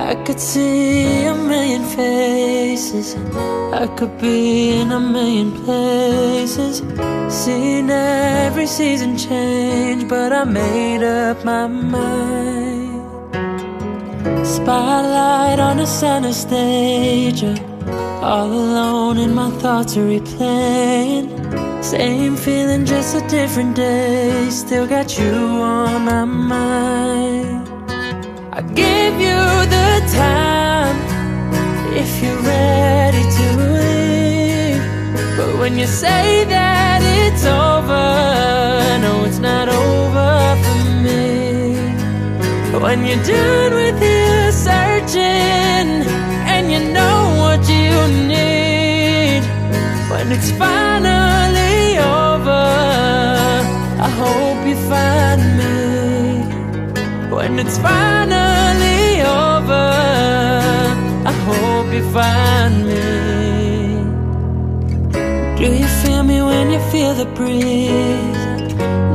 I could see a million faces. I could be in a million places. Seen every season change But I made up my mind. Spotlight on a center stage. All alone and my thoughts are replaying. Same feeling, just a different day. Still got you on my mind when you say that it's over. No, it's not over for me. When you're done with your searching And you know what you need When it's finally over I hope you find me. When it's finally over I hope you find me Do you feel me when you feel the breeze?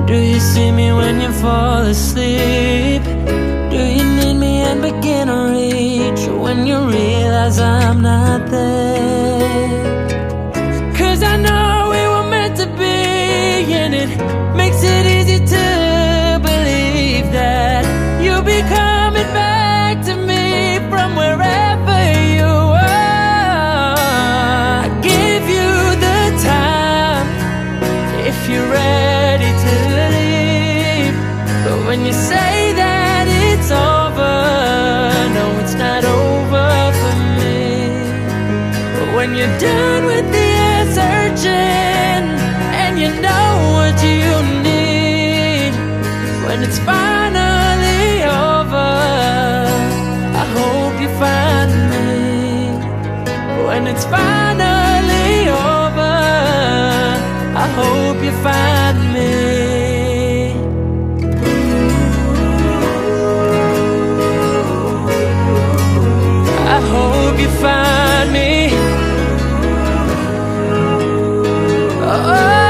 Do you see me when you fall asleep? Do you need me and begin to reach When you realize I'm not there? When you say that it's over, no, it's not over for me. But when you're done with the searching and you know what you need, when it's finally over, I hope you find me. When it's finally over, I hope you find me. hope you find me. Oh. oh.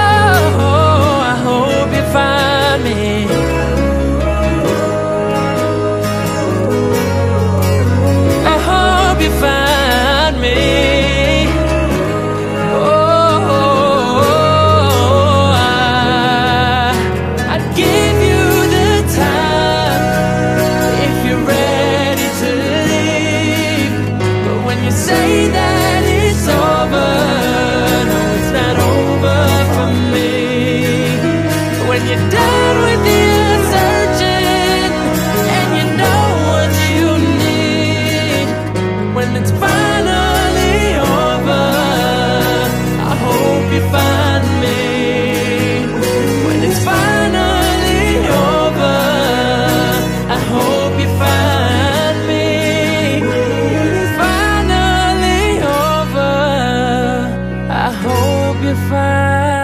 find